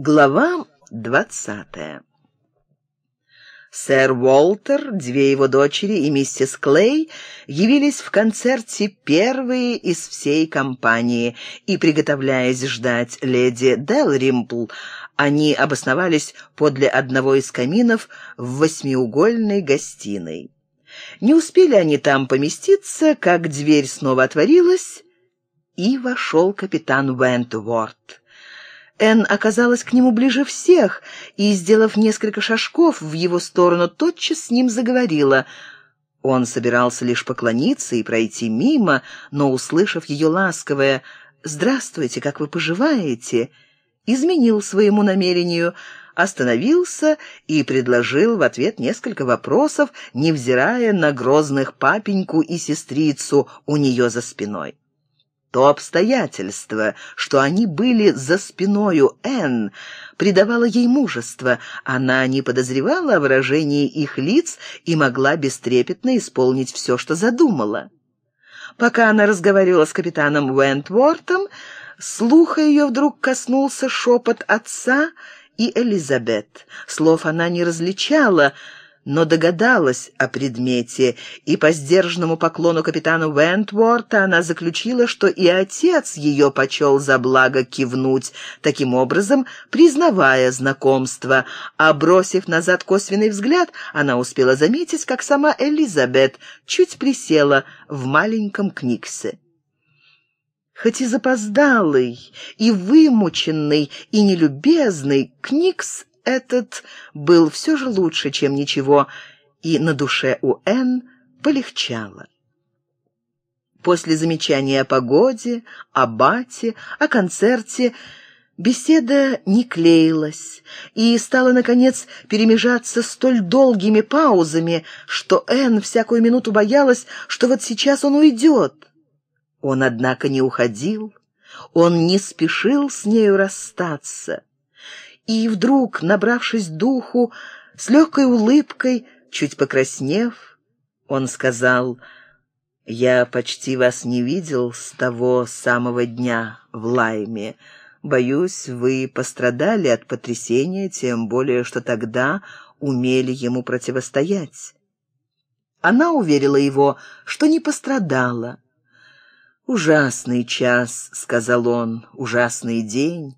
Глава двадцатая Сэр Уолтер, две его дочери и миссис Клей явились в концерте первые из всей компании, и, приготовляясь ждать леди Делримпл, они обосновались подле одного из каминов в восьмиугольной гостиной. Не успели они там поместиться, как дверь снова отворилась, и вошел капитан Вентворд. Энн оказалась к нему ближе всех и, сделав несколько шажков в его сторону, тотчас с ним заговорила. Он собирался лишь поклониться и пройти мимо, но, услышав ее ласковое «Здравствуйте, как вы поживаете?», изменил своему намерению, остановился и предложил в ответ несколько вопросов, невзирая на грозных папеньку и сестрицу у нее за спиной. То обстоятельство, что они были за спиною Энн, придавало ей мужество. Она не подозревала о выражении их лиц и могла бестрепетно исполнить все, что задумала. Пока она разговаривала с капитаном Уэнтвортом, слуха ее вдруг коснулся шепот отца и Элизабет. Слов она не различала, но догадалась о предмете, и по сдержанному поклону капитана Вентворта она заключила, что и отец ее почел за благо кивнуть, таким образом признавая знакомство, а бросив назад косвенный взгляд, она успела заметить, как сама Элизабет чуть присела в маленьком книгсе. Хоть и запоздалый, и вымученный, и нелюбезный, Кникс этот был все же лучше, чем ничего, и на душе у Энн полегчало. После замечания о погоде, о бате, о концерте беседа не клеилась и стала, наконец, перемежаться столь долгими паузами, что Энн всякую минуту боялась, что вот сейчас он уйдет. Он, однако, не уходил, он не спешил с нею расстаться. И вдруг, набравшись духу, с легкой улыбкой, чуть покраснев, он сказал, «Я почти вас не видел с того самого дня в Лайме. Боюсь, вы пострадали от потрясения, тем более, что тогда умели ему противостоять». Она уверила его, что не пострадала. «Ужасный час», — сказал он, — «ужасный день»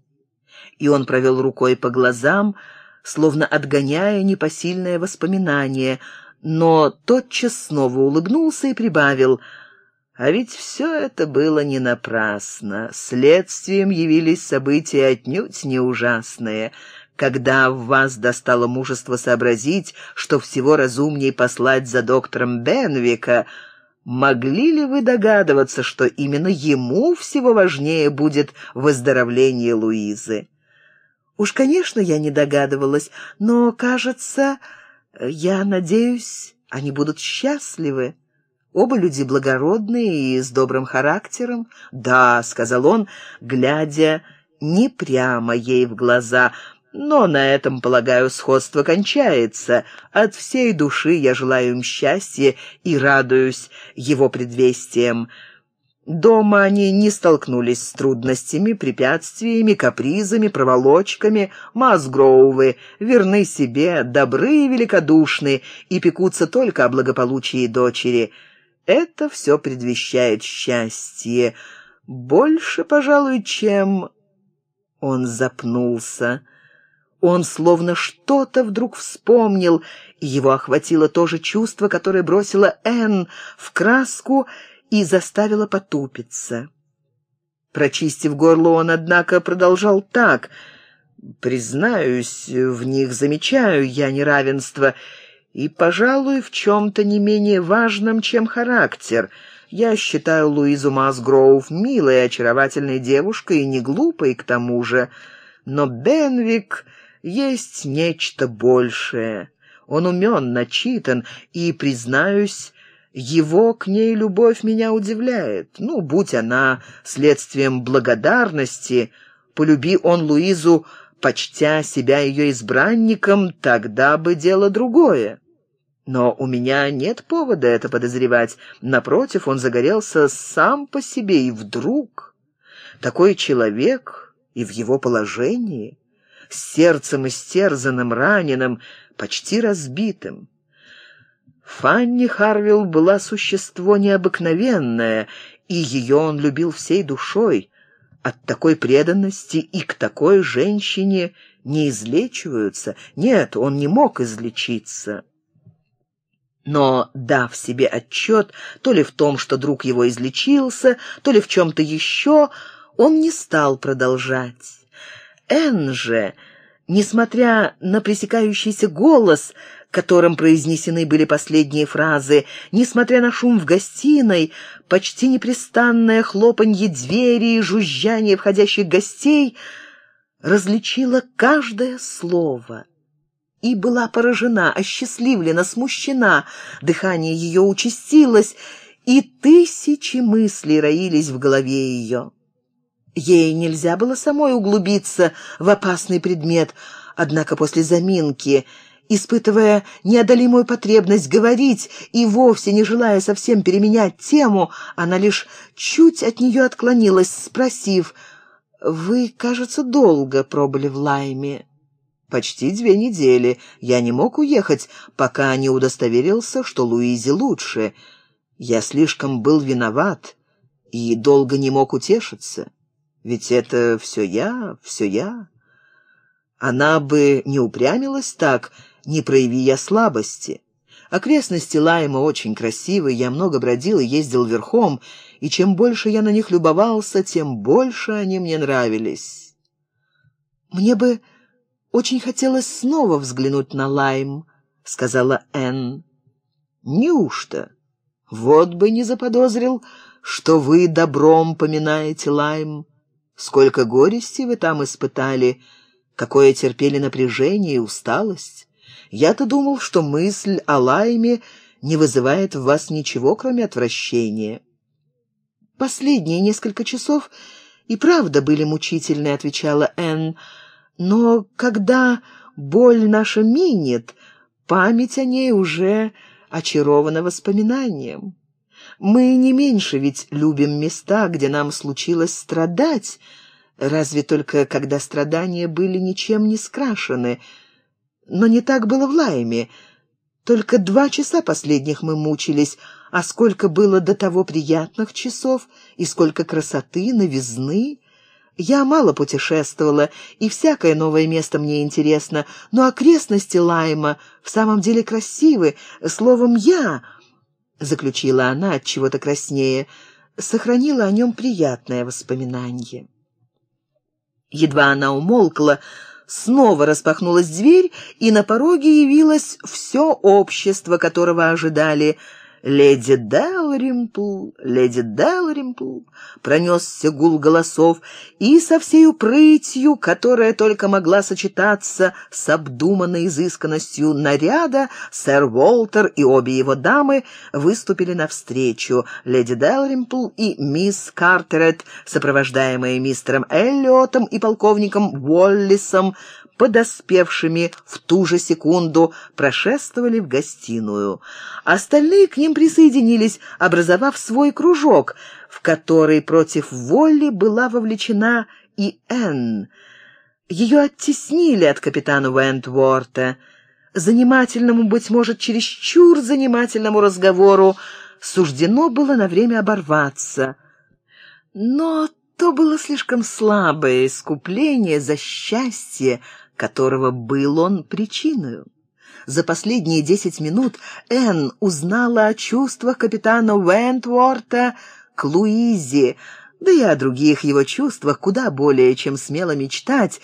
и он провел рукой по глазам, словно отгоняя непосильное воспоминание, но тотчас снова улыбнулся и прибавил «А ведь все это было не напрасно. Следствием явились события отнюдь не ужасные» когда в вас достало мужество сообразить, что всего разумнее послать за доктором Бенвика, могли ли вы догадываться, что именно ему всего важнее будет выздоровление Луизы? Уж, конечно, я не догадывалась, но, кажется, я надеюсь, они будут счастливы. Оба люди благородные и с добрым характером. «Да», — сказал он, глядя не прямо ей в глаза, «но на этом, полагаю, сходство кончается. От всей души я желаю им счастья и радуюсь его предвестиям». Дома они не столкнулись с трудностями, препятствиями, капризами, проволочками. Масгроувы верны себе, добры и великодушны, и пекутся только о благополучии дочери. Это все предвещает счастье. Больше, пожалуй, чем... Он запнулся. Он словно что-то вдруг вспомнил, и его охватило то же чувство, которое бросило Энн в краску и заставила потупиться. Прочистив горло, он, однако, продолжал так. «Признаюсь, в них замечаю я неравенство, и, пожалуй, в чем-то не менее важном, чем характер. Я считаю Луизу Масгроув милой и очаровательной девушкой, и не глупой к тому же. Но Бенвик есть нечто большее. Он умен, начитан, и, признаюсь, его к ней любовь меня удивляет. Ну, будь она следствием благодарности, полюби он Луизу, почтя себя ее избранником, тогда бы дело другое. Но у меня нет повода это подозревать. Напротив, он загорелся сам по себе, и вдруг такой человек и в его положении с сердцем истерзанным, раненым, почти разбитым. Фанни Харвилл была существо необыкновенное, и ее он любил всей душой. От такой преданности и к такой женщине не излечиваются. Нет, он не мог излечиться. Но, дав себе отчет то ли в том, что друг его излечился, то ли в чем-то еще, он не стал продолжать. Энн несмотря на пресекающийся голос, которым произнесены были последние фразы, несмотря на шум в гостиной, почти непрестанное хлопанье двери и жужжание входящих гостей, различила каждое слово и была поражена, осчастливлена, смущена. Дыхание ее участилось, и тысячи мыслей роились в голове ее. Ей нельзя было самой углубиться в опасный предмет, однако после заминки, испытывая неодолимую потребность говорить и вовсе не желая совсем переменять тему, она лишь чуть от нее отклонилась, спросив, «Вы, кажется, долго пробыли в Лайме». «Почти две недели. Я не мог уехать, пока не удостоверился, что Луизе лучше. Я слишком был виноват и долго не мог утешиться». Ведь это все я, все я. Она бы не упрямилась так, не прояви я слабости. Окрестности Лайма очень красивые, я много бродил и ездил верхом, и чем больше я на них любовался, тем больше они мне нравились. «Мне бы очень хотелось снова взглянуть на Лайм», — сказала Энн. «Неужто? Вот бы не заподозрил, что вы добром поминаете Лайм. Сколько горести вы там испытали, какое терпели напряжение и усталость. Я-то думал, что мысль о Лайме не вызывает в вас ничего, кроме отвращения. Последние несколько часов и правда были мучительны, отвечала Энн, но когда боль наша минет, память о ней уже очарована воспоминанием. Мы не меньше ведь любим места, где нам случилось страдать, разве только когда страдания были ничем не скрашены. Но не так было в Лайме. Только два часа последних мы мучились, а сколько было до того приятных часов и сколько красоты, новизны. Я мало путешествовала, и всякое новое место мне интересно, но окрестности Лайма в самом деле красивы. Словом, я заключила она от чего-то краснее, сохранила о нем приятное воспоминание. Едва она умолкла, снова распахнулась дверь, и на пороге явилось все общество, которого ожидали — «Леди Далримпл, леди Далримпл!» Пронесся гул голосов, и со всей упрытью, которая только могла сочетаться с обдуманной изысканностью наряда, сэр Уолтер и обе его дамы выступили навстречу. Леди Далримпл и мисс Картерет, сопровождаемые мистером Эллиотом и полковником Уоллисом, подоспевшими в ту же секунду, прошествовали в гостиную. Остальные к ним присоединились, образовав свой кружок, в который против воли была вовлечена и Энн. Ее оттеснили от капитана Вентворта. Занимательному, быть может, чересчур занимательному разговору суждено было на время оборваться. Но то было слишком слабое искупление за счастье, которого был он причиной. За последние десять минут Энн узнала о чувствах капитана Уэнтворта к Луизе, да и о других его чувствах куда более, чем смело мечтать,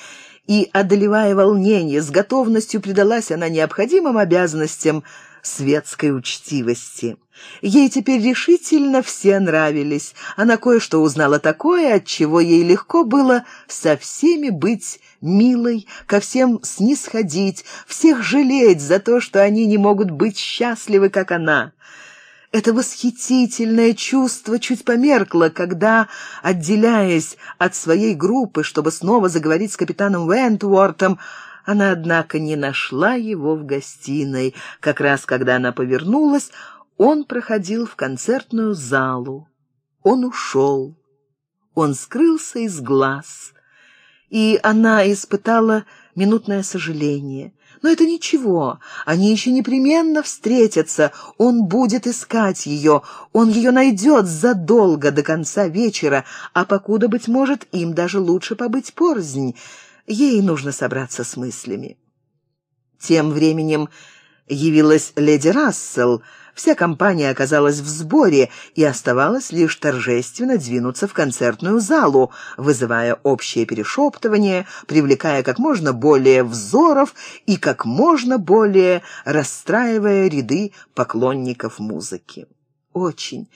и, одолевая волнение, с готовностью предалась она необходимым обязанностям светской учтивости. Ей теперь решительно все нравились. Она кое-что узнала такое, от чего ей легко было со всеми быть милой, ко всем снисходить, всех жалеть за то, что они не могут быть счастливы, как она. Это восхитительное чувство чуть померкло, когда, отделяясь от своей группы, чтобы снова заговорить с капитаном Вентвортом, она, однако, не нашла его в гостиной. Как раз когда она повернулась, он проходил в концертную залу. Он ушел. Он скрылся из глаз. И она испытала минутное сожаление. Но это ничего, они еще непременно встретятся, он будет искать ее, он ее найдет задолго до конца вечера, а покуда, быть может, им даже лучше побыть порзнь. Ей нужно собраться с мыслями. Тем временем явилась леди Рассел. Вся компания оказалась в сборе, и оставалось лишь торжественно двинуться в концертную залу, вызывая общее перешептывание, привлекая как можно более взоров и как можно более расстраивая ряды поклонников музыки. Очень,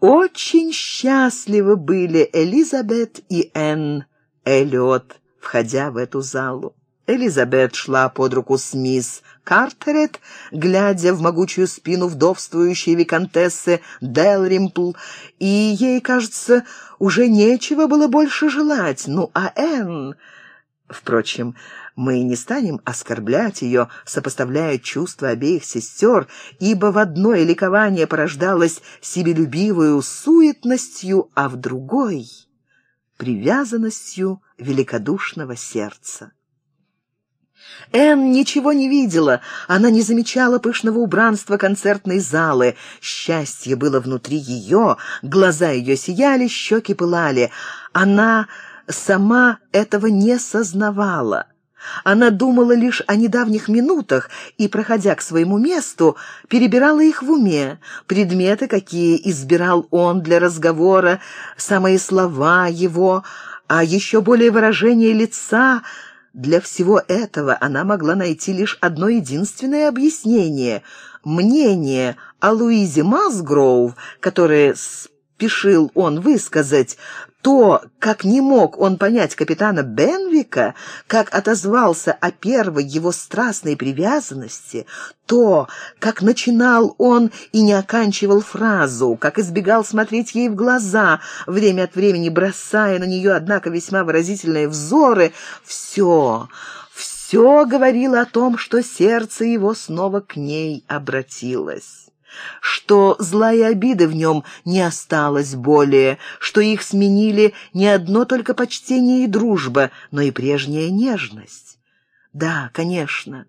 очень счастливы были Элизабет и Энн Эллиот, входя в эту залу. Элизабет шла под руку с мисс Картерет, глядя в могучую спину вдовствующей виконтессы Делримпл, и ей, кажется, уже нечего было больше желать. Ну, а Энн... Впрочем, мы не станем оскорблять ее, сопоставляя чувства обеих сестер, ибо в одной ликование порождалось себелюбивую суетностью, а в другой — привязанностью великодушного сердца. Энн ничего не видела, она не замечала пышного убранства концертной залы. Счастье было внутри ее, глаза ее сияли, щеки пылали. Она сама этого не сознавала. Она думала лишь о недавних минутах и, проходя к своему месту, перебирала их в уме, предметы, какие избирал он для разговора, самые слова его, а еще более выражение лица — для всего этого она могла найти лишь одно единственное объяснение — мнение о Луизе Масгроув, которое спешил он высказать, то, как не мог он понять капитана Бенвика, как отозвался о первой его страстной привязанности, то, как начинал он и не оканчивал фразу, как избегал смотреть ей в глаза, время от времени бросая на нее, однако, весьма выразительные взоры, все, все говорило о том, что сердце его снова к ней обратилось что злая обида в нем не осталась более, что их сменили не одно только почтение и дружба, но и прежняя нежность. Да, конечно,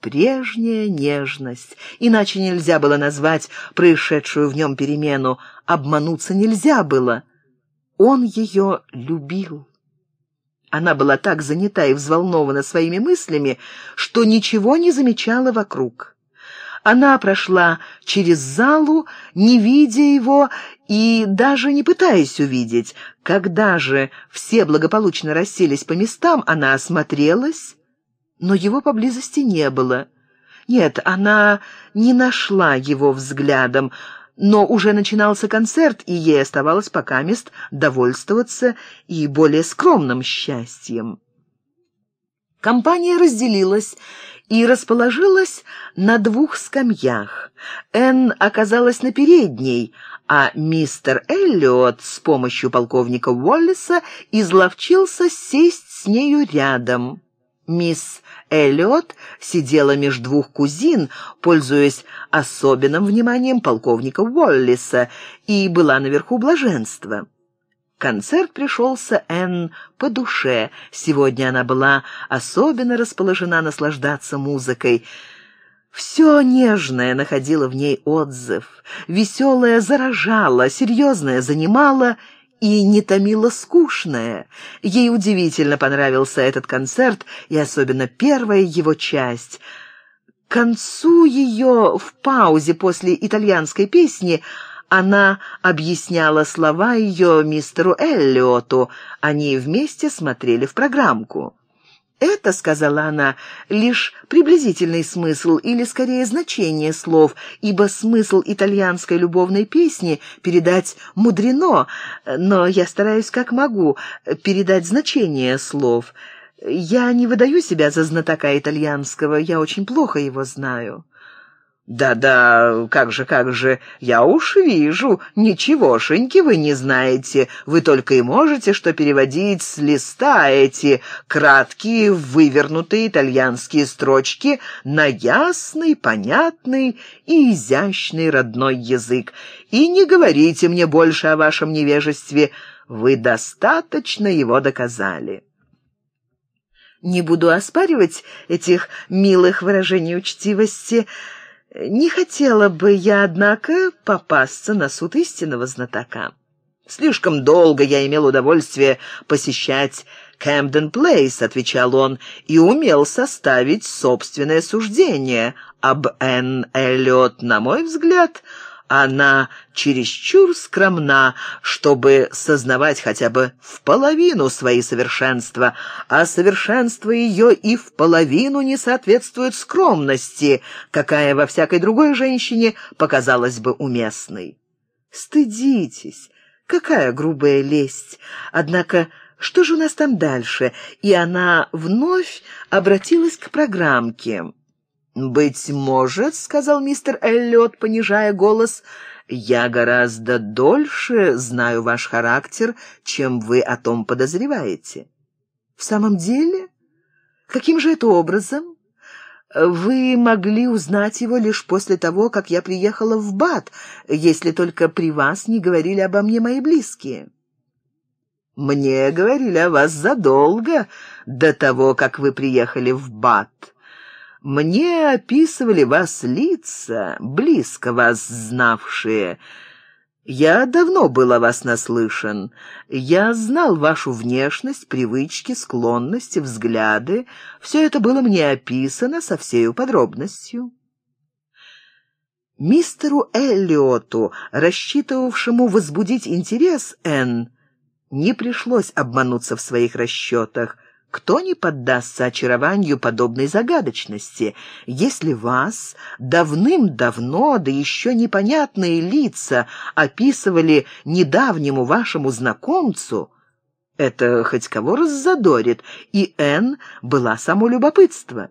прежняя нежность. Иначе нельзя было назвать происшедшую в нем перемену. Обмануться нельзя было. Он ее любил. Она была так занята и взволнована своими мыслями, что ничего не замечала вокруг. Она прошла через залу, не видя его и даже не пытаясь увидеть. Когда же все благополучно расселись по местам, она осмотрелась, но его поблизости не было. Нет, она не нашла его взглядом, но уже начинался концерт, и ей оставалось пока мест довольствоваться и более скромным счастьем. Компания разделилась, и расположилась на двух скамьях. Энн оказалась на передней, а мистер Эллиот с помощью полковника Уоллиса изловчился сесть с нею рядом. Мисс Эллиот сидела меж двух кузин, пользуясь особенным вниманием полковника Уоллиса, и была наверху блаженства. Концерт пришелся Энн по душе. Сегодня она была особенно расположена наслаждаться музыкой. Все нежное находило в ней отзыв. Веселое заражало, серьезное занимало и не томило скучное. Ей удивительно понравился этот концерт, и особенно первая его часть. К концу ее, в паузе после итальянской песни, она объясняла слова ее мистеру Эллиоту. Они вместе смотрели в программку. «Это, — сказала она, — лишь приблизительный смысл или, скорее, значение слов, ибо смысл итальянской любовной песни передать мудрено, но я стараюсь как могу передать значение слов. Я не выдаю себя за знатока итальянского, я очень плохо его знаю». «Да-да, как же, как же, я уж вижу, ничегошеньки вы не знаете, вы только и можете что переводить с листа эти краткие, вывернутые итальянские строчки на ясный, понятный и изящный родной язык. И не говорите мне больше о вашем невежестве, вы достаточно его доказали». Не буду оспаривать этих милых выражений учтивости. Не хотела бы я, однако, попасться на суд истинного знатока. Слишком долго я имел удовольствие посещать Кэмден Плейс, отвечал он, и умел составить собственное суждение об Энн Эллиот, на мой взгляд, она чересчур скромна, чтобы сознавать хотя бы в половину свои совершенства, а совершенство ее и в половину не соответствует скромности, какая во всякой другой женщине показалась бы уместной. Стыдитесь, какая грубая лесть! Однако что же у нас там дальше? И она вновь обратилась к программке. «Быть может, — сказал мистер Эллиот, понижая голос, — я гораздо дольше знаю ваш характер, чем вы о том подозреваете». «В самом деле? Каким же это образом?» «Вы могли узнать его лишь после того, как я приехала в Бат, если только при вас не говорили обо мне мои близкие». «Мне говорили о вас задолго до того, как вы приехали в Бат». Мне описывали вас лица, близко вас знавшие. Я давно был о вас наслышан. Я знал вашу внешность, привычки, склонности, взгляды. Все это было мне описано со всею подробностью. Мистеру Эллиоту, рассчитывавшему возбудить интерес Энн, не пришлось обмануться в своих расчетах — кто не поддастся очарованию подобной загадочности, если вас давным-давно, да еще непонятные лица описывали недавнему вашему знакомцу? Это хоть кого раззадорит, и Энн была само любопытство.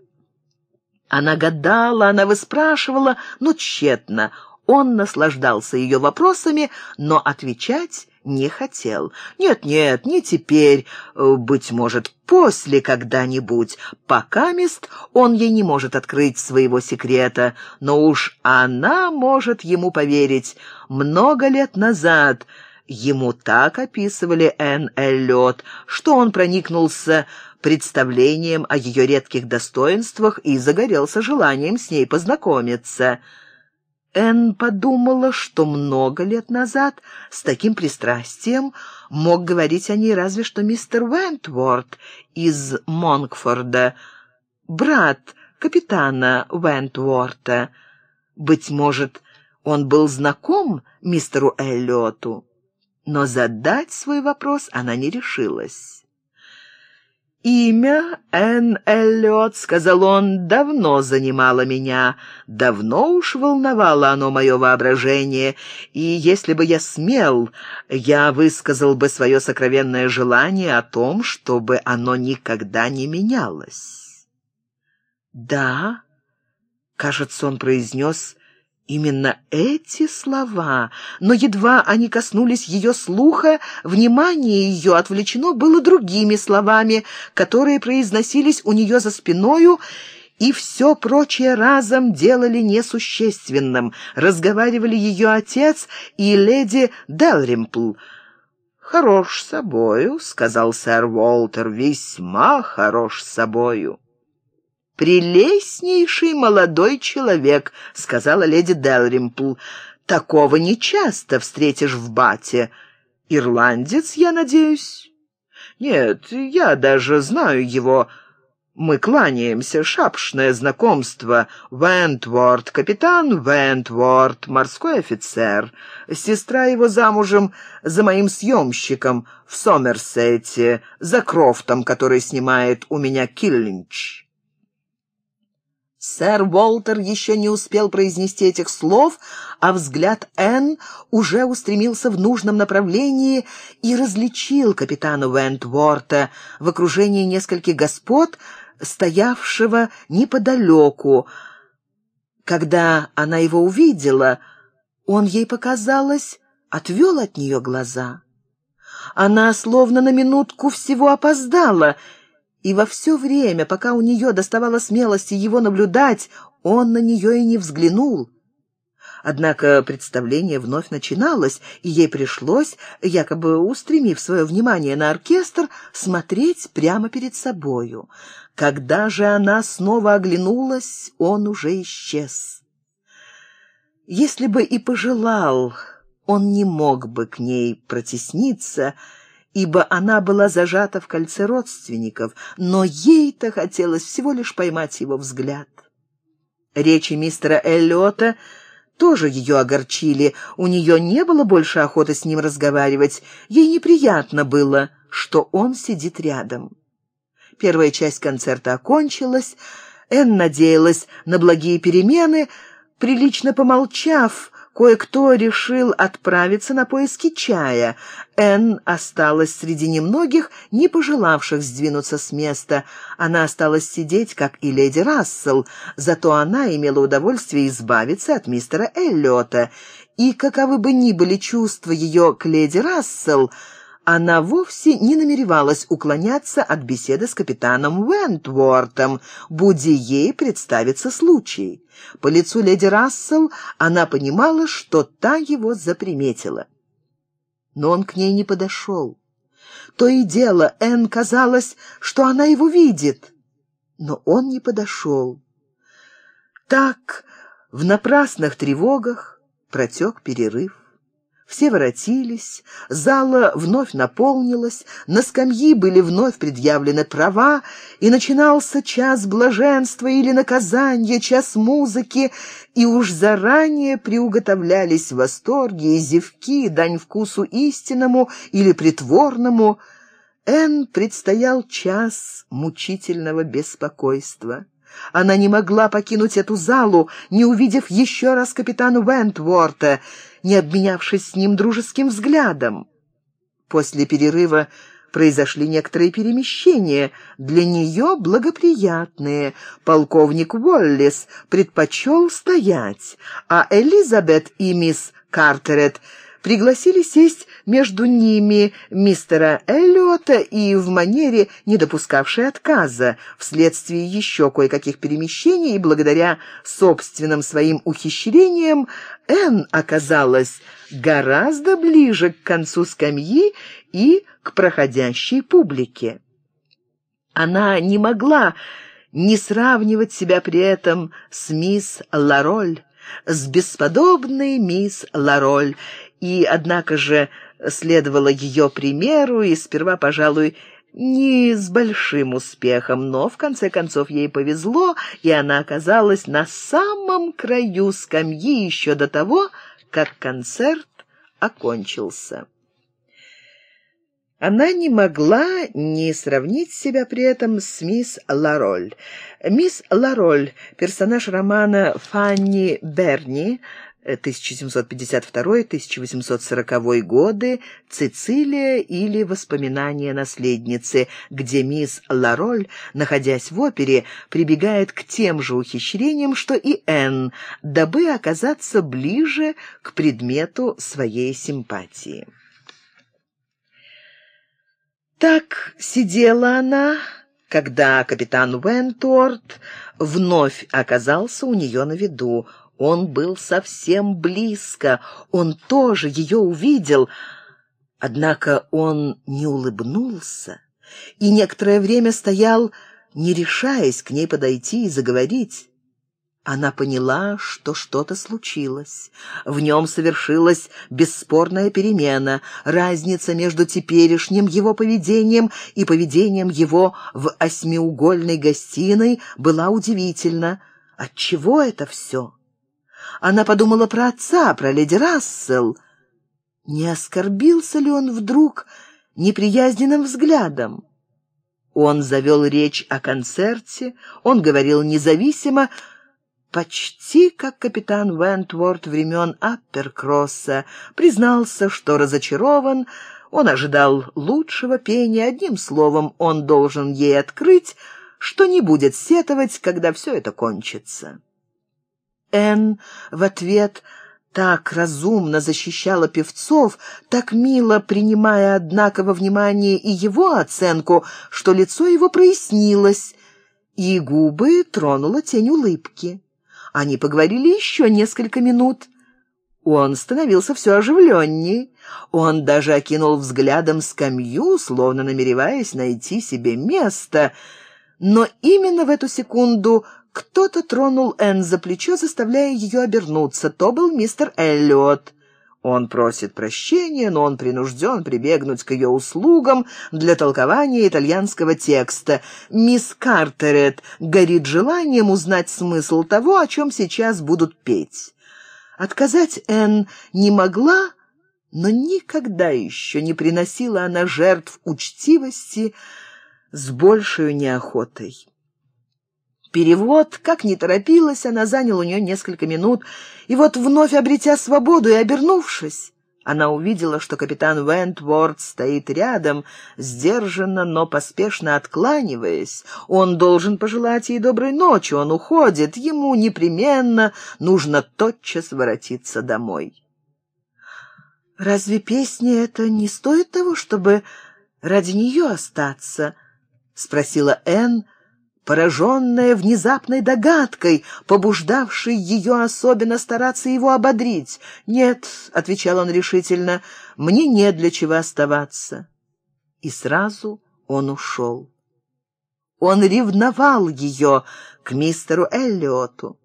Она гадала, она выспрашивала, но тщетно. Он наслаждался ее вопросами, но отвечать не хотел. Нет-нет, не теперь, э, быть может, после когда-нибудь. Пока мест он ей не может открыть своего секрета, но уж она может ему поверить. Много лет назад ему так описывали Энн Эллиот, что он проникнулся представлением о ее редких достоинствах и загорелся желанием с ней познакомиться. Энн подумала, что много лет назад с таким пристрастием мог говорить о ней разве что мистер Вентворд из Монкфорда, брат капитана Вентворта. Быть может, он был знаком мистеру Эллиоту, но задать свой вопрос она не решилась. «Имя Энн Эллиот, — сказал он, — давно занимало меня, давно уж волновало оно мое воображение, и если бы я смел, я высказал бы свое сокровенное желание о том, чтобы оно никогда не менялось». «Да», — кажется, он произнес Именно эти слова, но едва они коснулись ее слуха, внимание ее отвлечено было другими словами, которые произносились у нее за спиною, и все прочее разом делали несущественным. Разговаривали ее отец и леди Делримпл. «Хорош собою», — сказал сэр Уолтер, — «весьма хорош собою» прелестнейший молодой человек», — сказала леди Делримпл. «Такого нечасто встретишь в бате. Ирландец, я надеюсь?» «Нет, я даже знаю его. Мы кланяемся, шапшное знакомство. Вентворд, капитан Вентворд, морской офицер. Сестра его замужем за моим съемщиком в Сомерсете, за Крофтом, который снимает у меня Киллинч». Сэр Уолтер еще не успел произнести этих слов, а взгляд Энн уже устремился в нужном направлении и различил капитана Вентворта в окружении нескольких господ, стоявшего неподалеку. Когда она его увидела, он ей показалось, отвел от нее глаза. Она словно на минутку всего опоздала — и во все время, пока у нее доставала смелости его наблюдать, он на нее и не взглянул. Однако представление вновь начиналось, и ей пришлось, якобы устремив свое внимание на оркестр, смотреть прямо перед собою. Когда же она снова оглянулась, он уже исчез. Если бы и пожелал, он не мог бы к ней протесниться, ибо она была зажата в кольце родственников, но ей-то хотелось всего лишь поймать его взгляд. Речи мистера Эллиота тоже ее огорчили. У нее не было больше охоты с ним разговаривать. Ей неприятно было, что он сидит рядом. Первая часть концерта окончилась. Энн надеялась на благие перемены. Прилично помолчав, кое-кто решил отправиться на поиски чая. Энн осталась среди немногих, не пожелавших сдвинуться с места. Она осталась сидеть, как и леди Рассел, зато она имела удовольствие избавиться от мистера Эллиота. И каковы бы ни были чувства ее к леди Рассел, она вовсе не намеревалась уклоняться от беседы с капитаном Уэнтвортом, буди ей представится случай. По лицу леди Рассел она понимала, что та его заприметила. Но он к ней не подошел. То и дело, Энн казалось, что она его видит, но он не подошел. Так в напрасных тревогах протек перерыв. Все воротились, зала вновь наполнилась, на скамьи были вновь предъявлены права, и начинался час блаженства или наказания, час музыки, и уж заранее приуготовлялись восторги и зевки, дань вкусу истинному или притворному. Эн предстоял час мучительного беспокойства. Она не могла покинуть эту залу, не увидев еще раз капитана Вентворта, не обменявшись с ним дружеским взглядом. После перерыва произошли некоторые перемещения, для нее благоприятные. Полковник Уоллес предпочел стоять, а Элизабет и мисс Картерет пригласили сесть между ними мистера Эллиота и в манере, не допускавшей отказа, вследствие еще кое-каких перемещений и благодаря собственным своим ухищрениям, Энн оказалась гораздо ближе к концу скамьи и к проходящей публике. Она не могла не сравнивать себя при этом с мисс Лароль, с бесподобной мисс Лароль, и, однако же, следовала ее примеру и сперва, пожалуй, не с большим успехом, но в конце концов ей повезло, и она оказалась на самом краю скамьи еще до того, как концерт окончился. Она не могла не сравнить себя при этом с мисс Лароль. Мисс Лароль, персонаж романа Фанни Берни, 1752-1840 годы «Цицилия» или «Воспоминания наследницы», где мисс Лароль, находясь в опере, прибегает к тем же ухищрениям, что и Энн, дабы оказаться ближе к предмету своей симпатии. Так сидела она, когда капитан Уэнтуорт вновь оказался у нее на виду. Он был совсем близко, он тоже ее увидел, однако он не улыбнулся и некоторое время стоял, не решаясь к ней подойти и заговорить. Она поняла, что что-то случилось. В нем совершилась бесспорная перемена, разница между теперешним его поведением и поведением его в осьмиугольной гостиной была удивительна. Отчего это все? Она подумала про отца, про леди Рассел. Не оскорбился ли он вдруг неприязненным взглядом? Он завел речь о концерте, он говорил независимо, почти как капитан Вентворд времен Апперкросса, признался, что разочарован, он ожидал лучшего пения, одним словом, он должен ей открыть, что не будет сетовать, когда все это кончится. Энн в ответ так разумно защищала певцов, так мило принимая, однако, во внимание и его оценку, что лицо его прояснилось, и губы тронула тень улыбки. Они поговорили еще несколько минут. Он становился все оживленней. Он даже окинул взглядом скамью, словно намереваясь найти себе место. Но именно в эту секунду кто-то тронул Энн за плечо, заставляя ее обернуться. То был мистер Эллиот. Он просит прощения, но он принужден прибегнуть к ее услугам для толкования итальянского текста. Мисс Картерет горит желанием узнать смысл того, о чем сейчас будут петь. Отказать Энн не могла, но никогда еще не приносила она жертв учтивости с большей неохотой. Перевод, как ни торопилась, она занял у нее несколько минут, и вот, вновь обретя свободу и обернувшись, она увидела, что капитан Вентворд стоит рядом, сдержанно, но поспешно откланиваясь. Он должен пожелать ей доброй ночи, он уходит, ему непременно нужно тотчас воротиться домой. «Разве песня это не стоит того, чтобы ради нее остаться?» — спросила Энн, — пораженная внезапной догадкой, побуждавшей ее особенно стараться его ободрить. «Нет», — отвечал он решительно, — «мне не для чего оставаться». И сразу он ушел. Он ревновал ее к мистеру Эллиоту.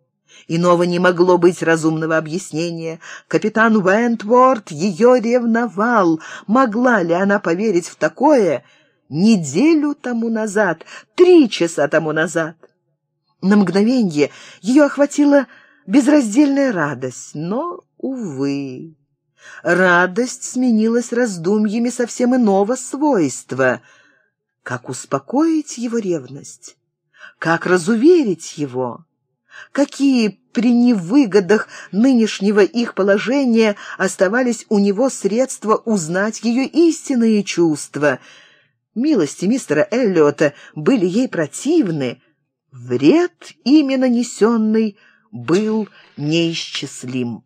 Иного не могло быть разумного объяснения. Капитан Уэнтворд ее ревновал. Могла ли она поверить в такое — неделю тому назад, три часа тому назад. На мгновение ее охватила безраздельная радость, но, увы, радость сменилась раздумьями совсем иного свойства. Как успокоить его ревность? Как разуверить его? Какие при невыгодах нынешнего их положения оставались у него средства узнать ее истинные чувства — Милости мистера Эллиота были ей противны. Вред, именно нанесенный, был неисчислим.